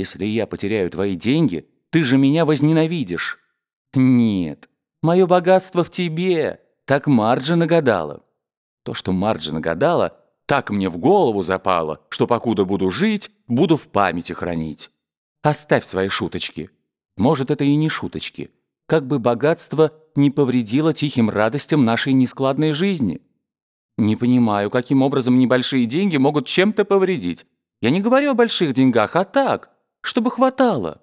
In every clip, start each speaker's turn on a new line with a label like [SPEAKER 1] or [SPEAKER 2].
[SPEAKER 1] Если я потеряю твои деньги, ты же меня возненавидишь. Нет, мое богатство в тебе, так Марджи нагадала. То, что Марджи нагадала, так мне в голову запало, что покуда буду жить, буду в памяти хранить. Оставь свои шуточки. Может, это и не шуточки. Как бы богатство не повредило тихим радостям нашей нескладной жизни. Не понимаю, каким образом небольшие деньги могут чем-то повредить. Я не говорю о больших деньгах, а так, чтобы хватало.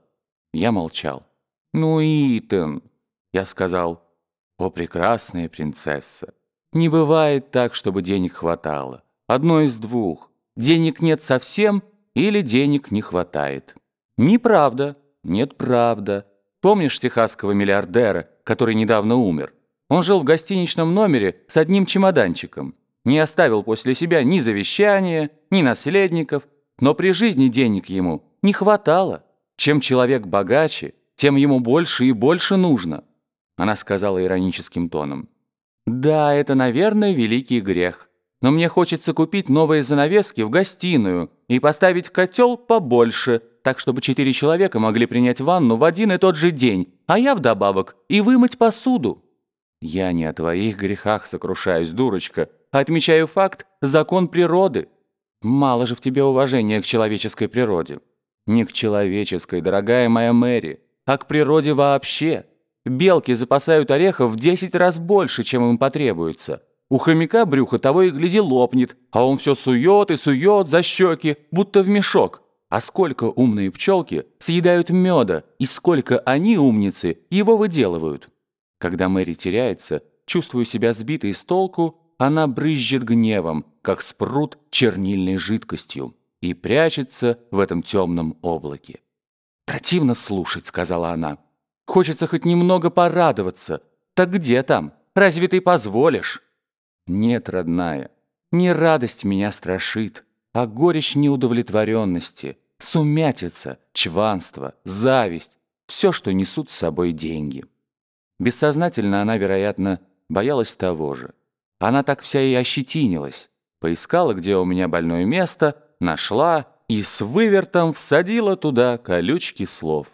[SPEAKER 1] Я молчал. «Ну, Итан», — я сказал, — «о, прекрасная принцесса, не бывает так, чтобы денег хватало. Одно из двух. Денег нет совсем или денег не хватает». «Неправда. Нет, правда. Помнишь техасского миллиардера, который недавно умер? Он жил в гостиничном номере с одним чемоданчиком. Не оставил после себя ни завещания, ни наследников, но при жизни денег ему не хватало. Чем человек богаче, тем ему больше и больше нужно. Она сказала ироническим тоном. Да, это, наверное, великий грех. Но мне хочется купить новые занавески в гостиную и поставить котел побольше, так чтобы четыре человека могли принять ванну в один и тот же день, а я вдобавок и вымыть посуду. Я не о твоих грехах сокрушаюсь, дурочка, а отмечаю факт – закон природы. Мало же в тебе уважения к человеческой природе. Не к человеческой, дорогая моя Мэри, а к природе вообще. Белки запасают орехов в 10 раз больше, чем им потребуется. У хомяка брюхо того и гляди лопнет, а он все сует и сует за щеки, будто в мешок. А сколько умные пчелки съедают меда, и сколько они, умницы, его выделывают. Когда Мэри теряется, чувствую себя сбитой с толку, она брызжет гневом, как спрут чернильной жидкостью и прячется в этом темном облаке. «Противно слушать», — сказала она. «Хочется хоть немного порадоваться. Так где там? Разве ты позволишь?» «Нет, родная, не радость меня страшит, а горечь неудовлетворенности, сумятица, чванство, зависть, все, что несут с собой деньги». Бессознательно она, вероятно, боялась того же. Она так вся и ощетинилась, поискала, где у меня больное место — нашла и с вывертом всадила туда колючки слов.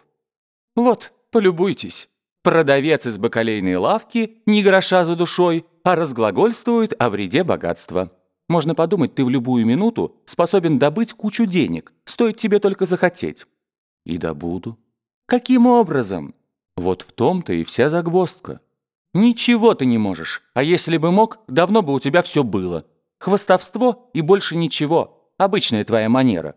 [SPEAKER 1] «Вот, полюбуйтесь, продавец из бакалейной лавки ни гроша за душой, а разглагольствует о вреде богатства. Можно подумать, ты в любую минуту способен добыть кучу денег, стоит тебе только захотеть». «И добуду». «Каким образом?» «Вот в том-то и вся загвоздка». «Ничего ты не можешь, а если бы мог, давно бы у тебя все было. Хвостовство и больше ничего». Обычная твоя манера.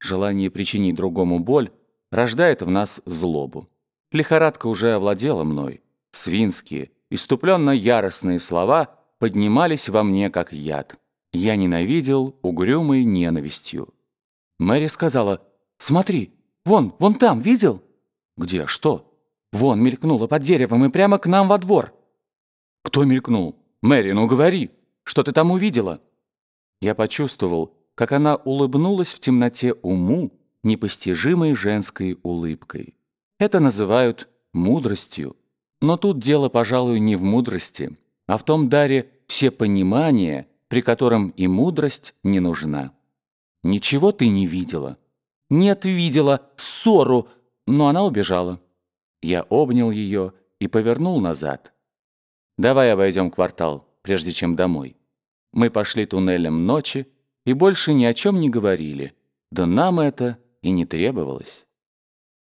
[SPEAKER 1] Желание причинить другому боль рождает в нас злобу. Лихорадка уже овладела мной. Свинские, иступленно яростные слова поднимались во мне как яд. Я ненавидел угрюмой ненавистью. Мэри сказала, «Смотри, вон, вон там, видел?» «Где? Что?» «Вон мелькнуло под деревом и прямо к нам во двор». «Кто мелькнул? Мэри, ну говори, что ты там увидела?» Я почувствовал, как она улыбнулась в темноте уму непостижимой женской улыбкой. Это называют мудростью. Но тут дело, пожалуй, не в мудрости, а в том даре всепонимания, при котором и мудрость не нужна. Ничего ты не видела? Нет, видела ссору, но она убежала. Я обнял ее и повернул назад. Давай обойдем квартал, прежде чем домой. Мы пошли туннелем ночи, и больше ни о чем не говорили, да нам это и не требовалось.